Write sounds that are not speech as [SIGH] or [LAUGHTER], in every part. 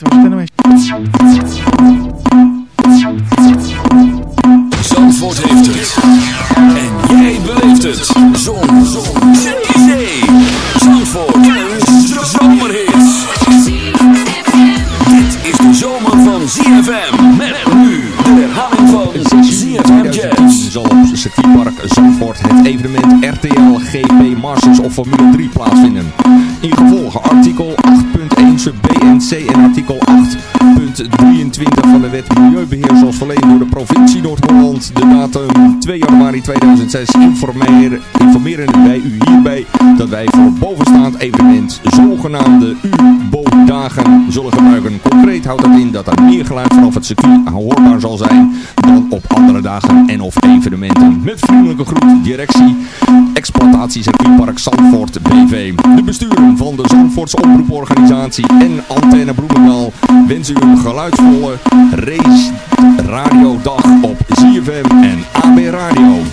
Het. Zandvoort heeft het. En jij beleeft het. Zon. Zon. Zee. Zandvoort. Een zomerhit. Dit is de zomer van ZFM. Met nu de herhaling van ZFM Jazz. zal op circuitpark Zandvoort het evenement RTL GP Masters of Formule 3 plaatsvinden. In gevolge artikel 2006 informeren, informeren wij u hierbij dat wij voor bovenstaand evenement zogenaamde U-bootdagen zullen gebruiken. Concreet houdt dat in dat er meer geluid vanaf het circuit hoorbaar zal zijn dan op andere dagen en of evenementen. Met vriendelijke groet, directie, exploitatie circuitpark Zandvoort BV. De besturen van de Zandvoortse omroeporganisatie en Antenne Bloemendaal wensen u een geluidsvolle race radiodag op ZFM en AB Radio.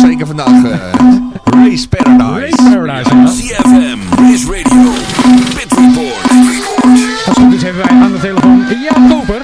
zeker vandaag. Uh, Race Paradise. Race Paradise. Ja. CFM, Race Radio, Pit Report. Report. Als het hebben wij aan de telefoon Jaap Koper.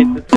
it's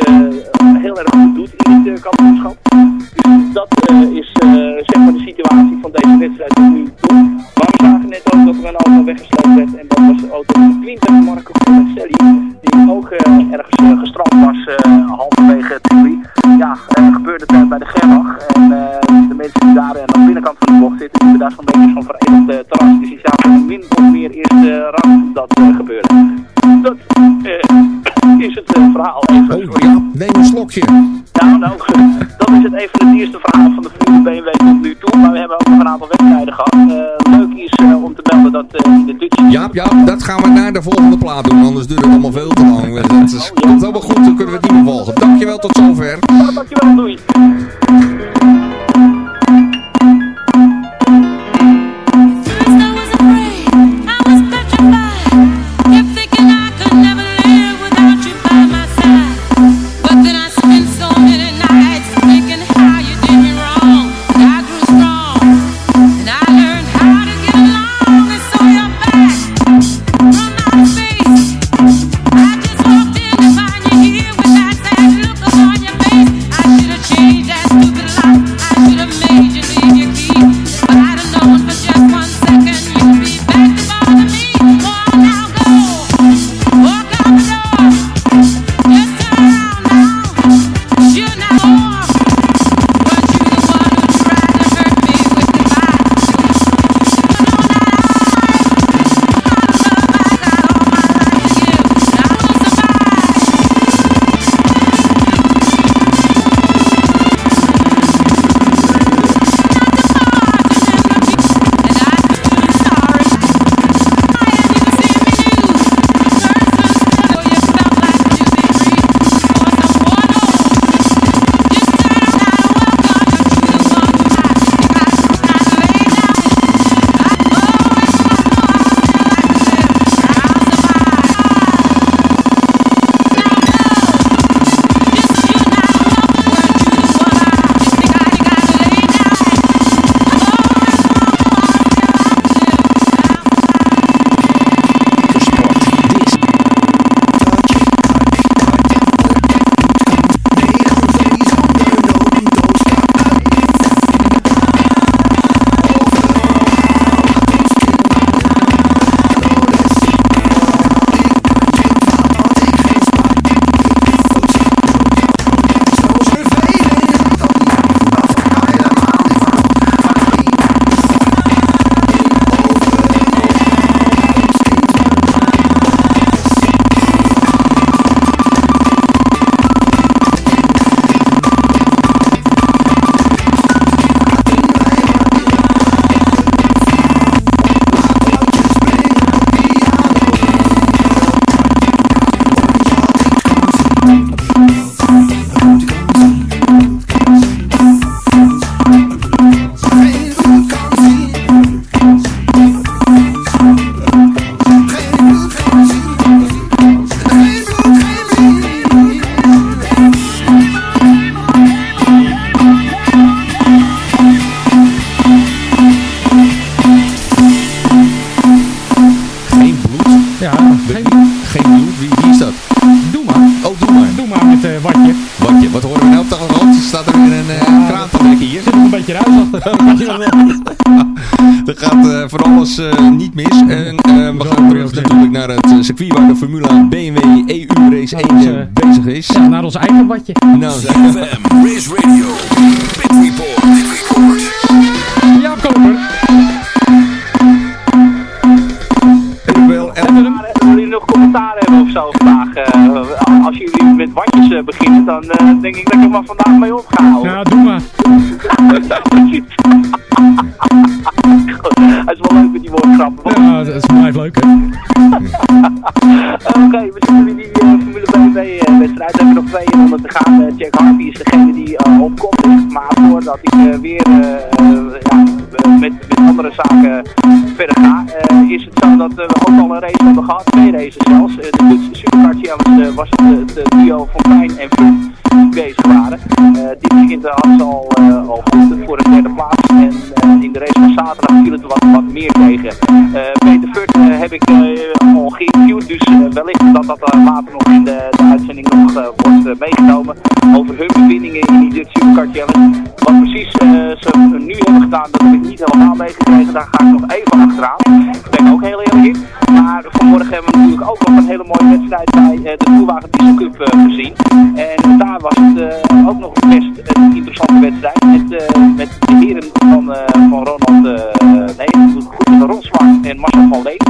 wel? [LAUGHS] Er gaat eh voor alles eh, niet mis. En eh, we gaan terug natuurlijk naar het circuit waar de Formule 1 BMW EU Race 1 ons, eh, eh, bezig is. Ja, naar ons eigen watje. Nou, ZFM, Race Radio, Pit Report. Pit Report. Ja, koper. wel Maar, eh, Willen jullie nog commentaar hebben of zo vandaag? Eh, als jullie met watjes beginnen, dan eh, denk ik dat ik er maar vandaag mee op ga houden. Ja, doe maar. [LAUGHS] [LAUGHS] ook heel eerlijk in. Maar vanmorgen hebben we natuurlijk ook nog een hele mooie wedstrijd bij eh, de Tourwagen Diesel Cup eh, gezien. En daar was het eh, ook nog best een interessante wedstrijd. Met, met de heren van, van Ronald, nee, goed, Ron Zwart en Marcel van Leek.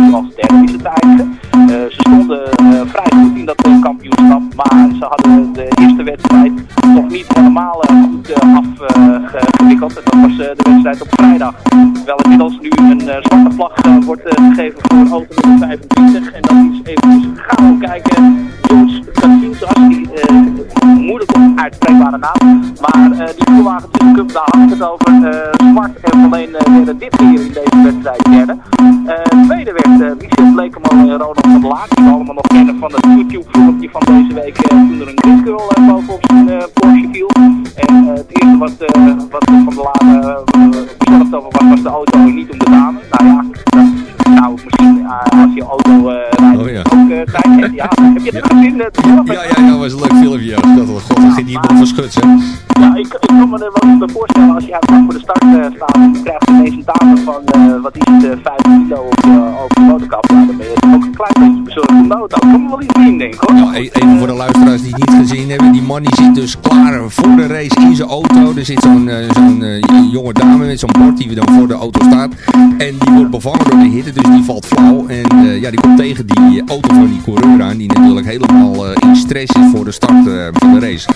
Auto. Ik kan wel iets zien, denk ik hoor. Ja, e- even voor de luisteraars die het niet gezien hebben. Die man die zit dus klaar voor de race in zijn auto. Er zit zo'n eh, eh, jonge dame met zo'n bord die dan voor de auto staat. En die wordt bevangen door de hitte, dus die valt flauw. En eh, ja, die komt tegen die auto van die coureur aan. Die natuurlijk helemaal in stress is voor de start van de race.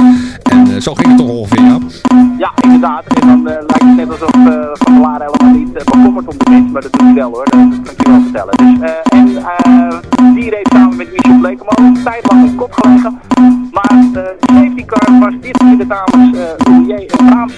En zo ging het toch ongeveer, ja. Ja, inderdaad. En dan lijkt het net alsof Van der Laar helemaal niet bekommerd om de mens, maar dat doet hij wel hoor, dat, dat kan ik je wel vertellen. Dus, en die reed samen met Michel Blekeman, tijdlang op kop gelegen. Maar de safety car was dit keer de dames uh, Oulier en Braams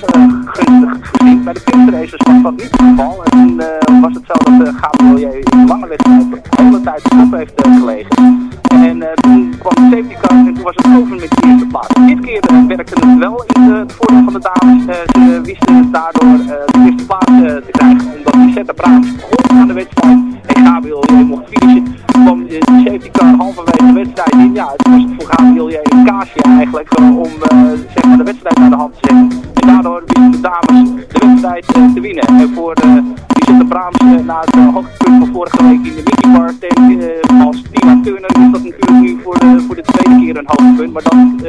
gunstig gezien. Bij de pintraces was dat niet het geval. En toen was het zo dat uh, Gabriel in lange wedstrijd de hele tijd op kop heeft gelegen. En toen kwam de safety car en toen was het over met de eerste plaats. Dit keer werkte het wel in de, het voordeel van de dames. Uh, ze wisten daardoor uh, de eerste plaats uh, te krijgen, omdat Lisette Braams begon aan de wedstrijd en Gabriel mocht finishen. Kwam de safety car halverwege de wedstrijd in. Ja, het was voor Gabriel J. een kaasje eigenlijk om zeg maar de wedstrijd naar de hand te zetten. En daardoor wisten de dames de wedstrijd te winnen. En voor Lisette Braams na het hoogtepunt van vorige week in de minibar als Tina Turner is dat natuurlijk nu voor de, voor de tweede keer een hoogtepunt. Maar dan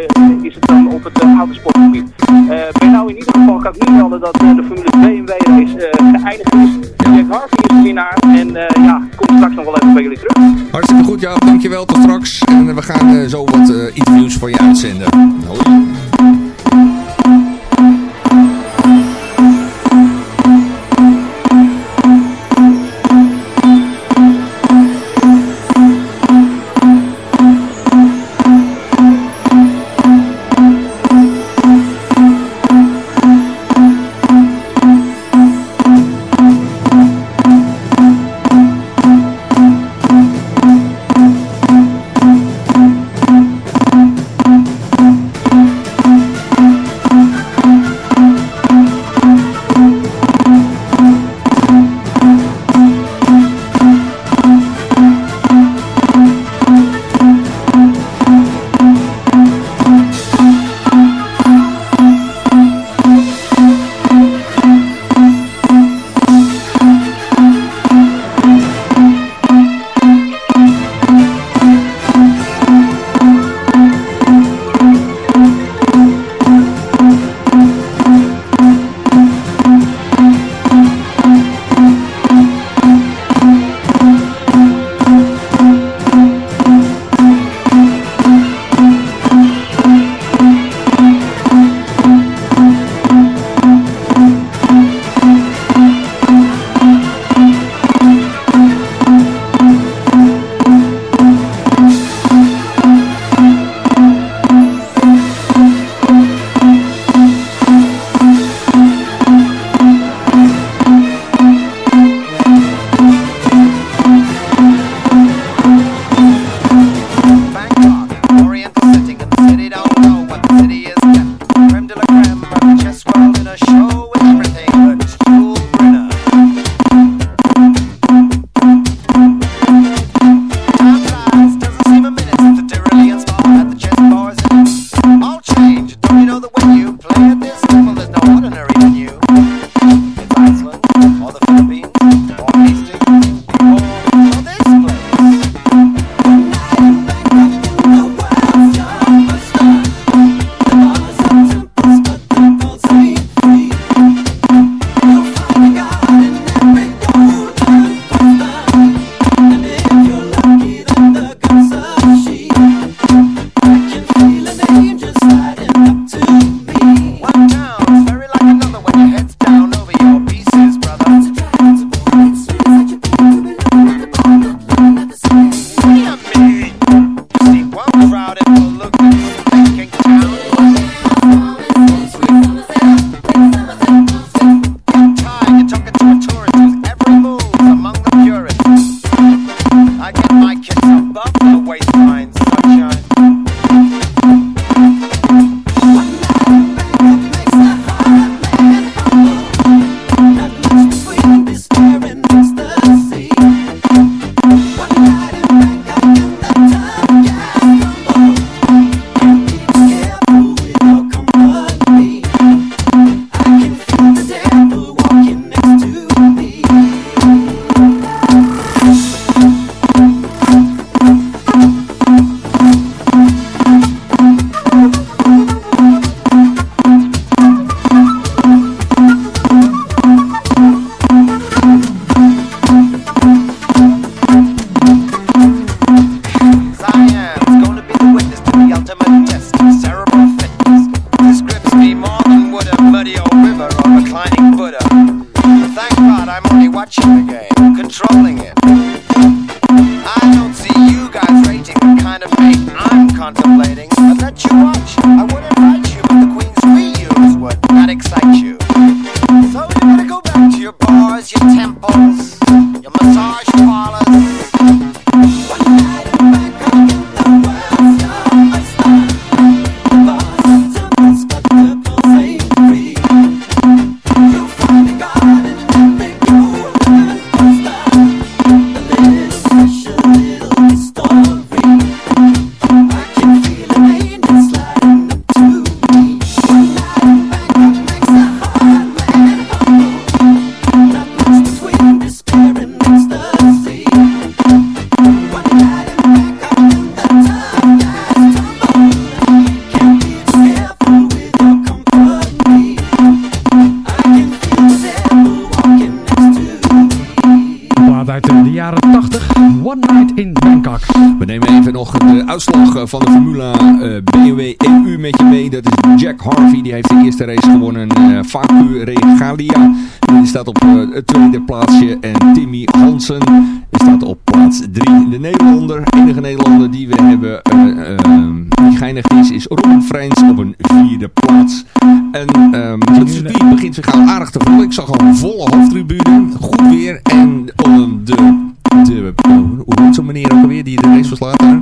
is het dan op het autosportgebied. Uh, One Night in Bangkok. We nemen even nog de uitslag eh, van de Formula uh, BMW EU met je mee. Dat is Jack Harvey, die heeft de eerste race gewonnen. Uh, Facu Regalia, die staat op uh, het tweede plaatsje. En Timmy Hansen staat op plaats 3. De Nederlander, enige Nederlander die we hebben, die geinig is, is Robin Freins op een vierde plaats. En um, het circuit begint zich al aardig te vullen. Ik zag al een volle hoofdtribune, goed weer en de de, hoe heet zo'n meneer ook alweer die de race verslaat daar?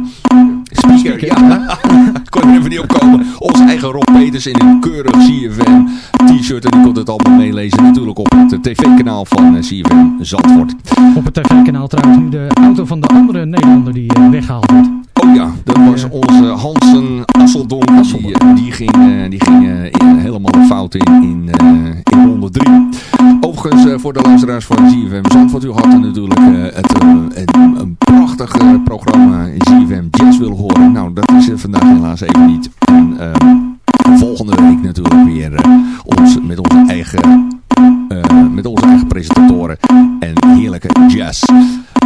Speaker, ja. [LAUGHS] kon er even niet opkomen. Onze eigen Rob Peters in een keurig CFM t-shirt. En die kon het allemaal meelezen natuurlijk op het tv-kanaal van CFM Zandvoort. Op het tv-kanaal trouwens nu de auto van de andere Nederlander die weggehaald wordt. Ja, dat was onze Hansen Asseldonk. Die, die ging, die ging helemaal de fout in, in, in ronde 3. Overigens, voor de luisteraars van GFM Zandvoort, u had natuurlijk het, een, een prachtig programma GFM Jazz wil horen. Nou, dat is vandaag helaas even niet. En volgende week natuurlijk weer ons, met onze eigen... met onze eigen presentatoren en heerlijke jazz.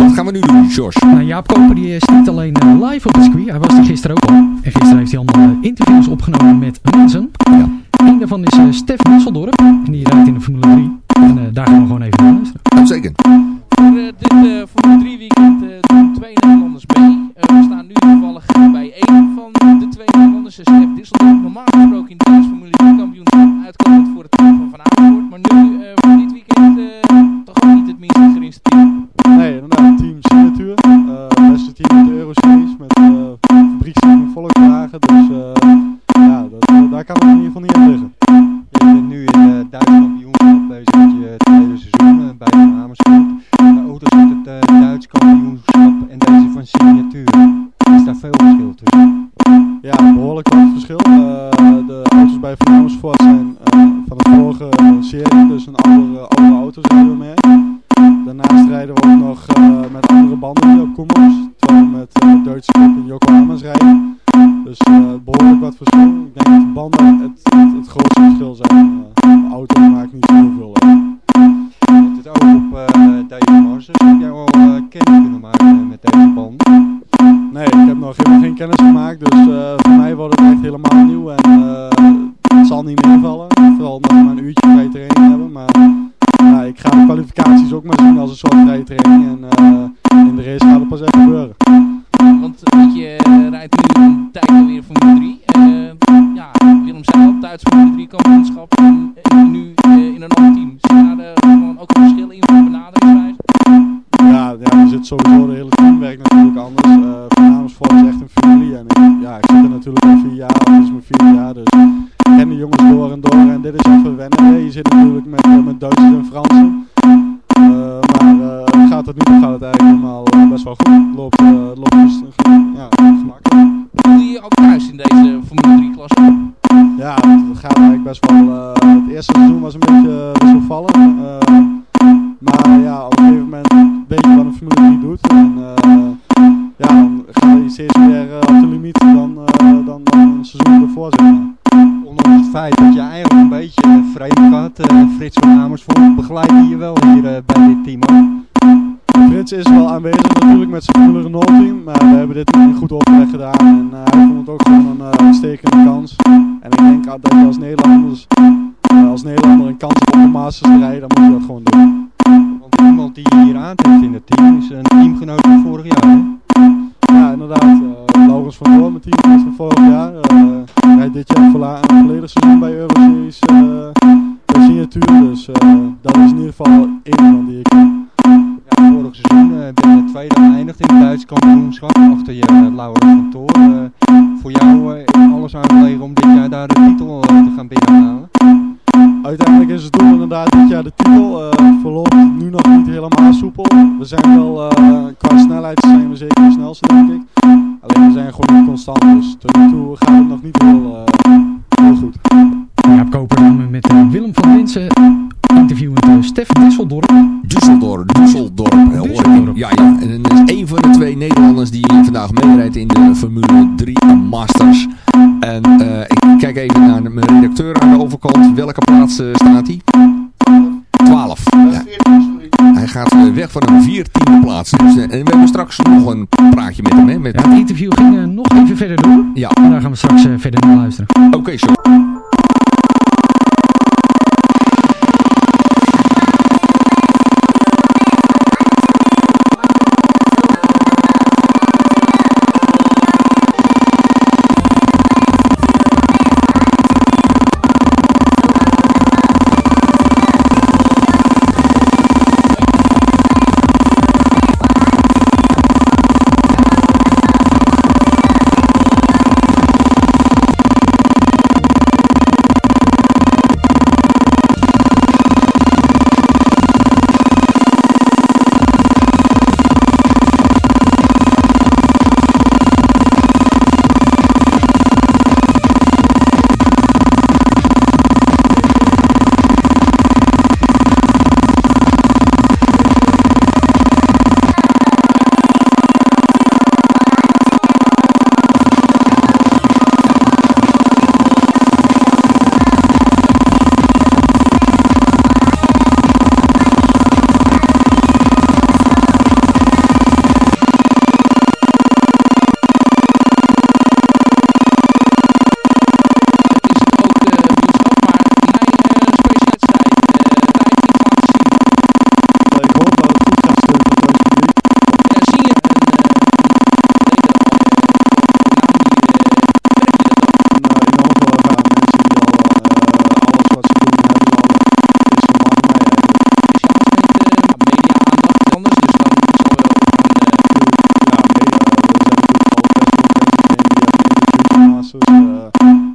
Wat gaan we nu doen, George? Nou, Jaap Koper die is niet alleen live op het circuit. Hij was er gisteren ook al. En gisteren heeft hij allemaal interviews opgenomen met mensen. Ja. Een daarvan is Stef Nisseldorp. En die rijdt in de Formule 3. En daar gaan we gewoon even naar luisteren. Uitstekend. Nog helemaal geen kennis gemaakt, dus uh, voor mij wordt het echt helemaal nieuw en het zal niet meevallen. Vooral we maar een uurtje vrije training hebben, maar ik ga de kwalificaties ook maar zien als een soort vrije training uitstekende kans. En ik denk dat je als Nederlanders, uh, als Nederlander een kans om de Masters te rijden, dan moet je dat gewoon doen. Want iemand die hier aantreft in het team is een teamgenoot van vorig jaar?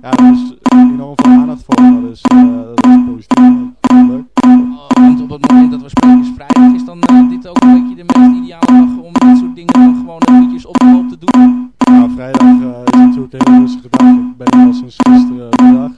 Ja, er is enorm veel aandacht voor, dus dat is positief. Leuk. Oh, want op het moment dat we spreken is vrijdag, is dan eh, dit ook een beetje de meest ideale dag om dat soort dingen dan gewoon eventjes op de te doen? Ja, vrijdag eh, is natuurlijk een hele rustige dag. Ik ben al sinds gisteren de dag.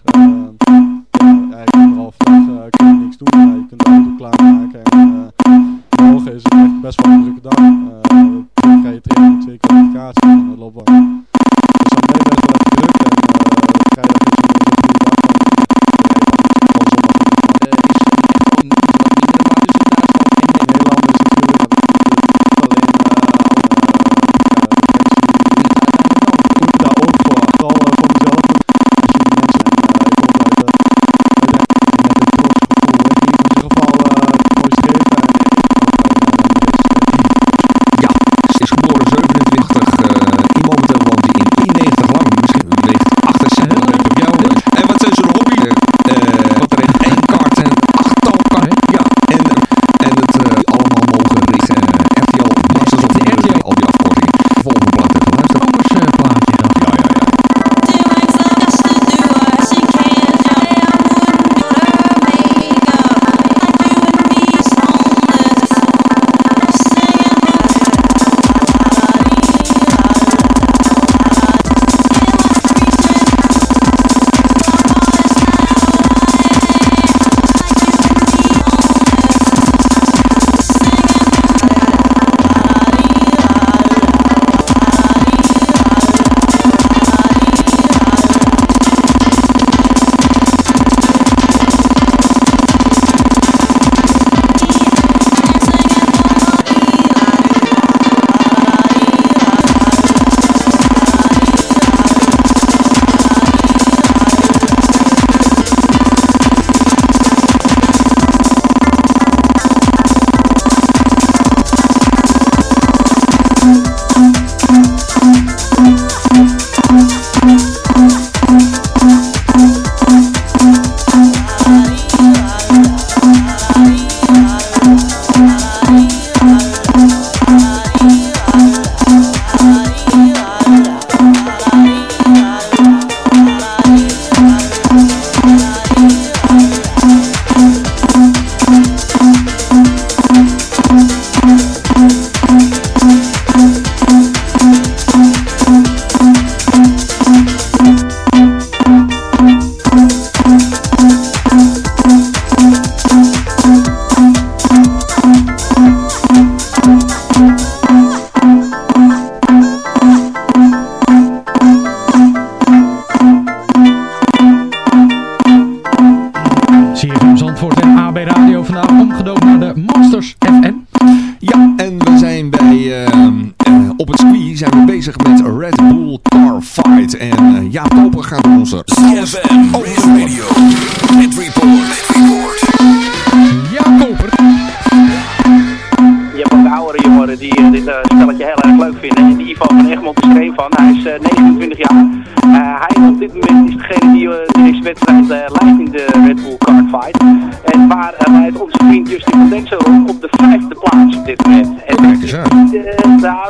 Ivo van Egmond is geen van. Hij is eh, 29 jaar. Eh, hij op dit moment is degene die eh, deze wedstrijd leidt in de Red Bull Cardfight. En waar leidt onze vriend Justin van Denzel op de vijfde plaats op dit moment. En dat is niet, nou, Daar.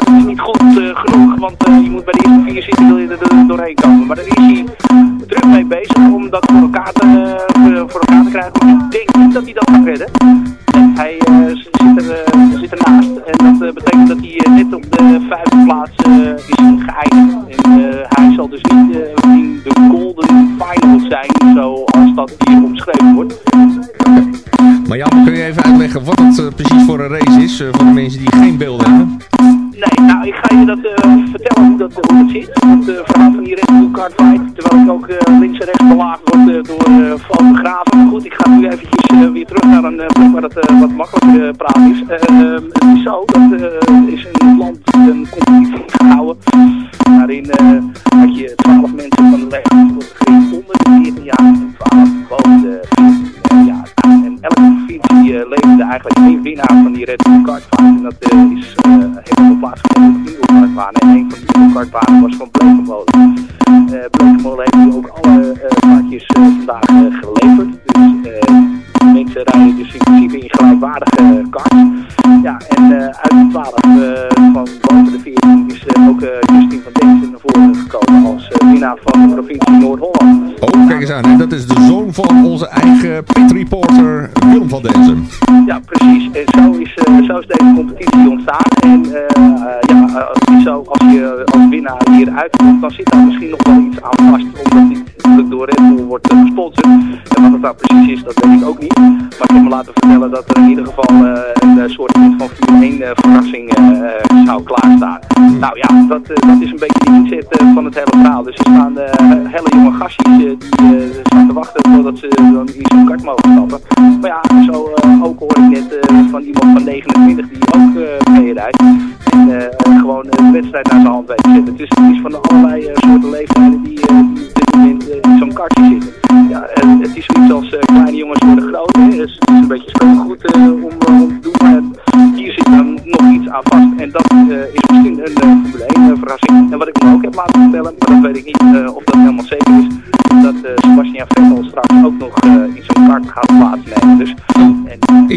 uh, Baltimore Lady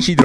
西德。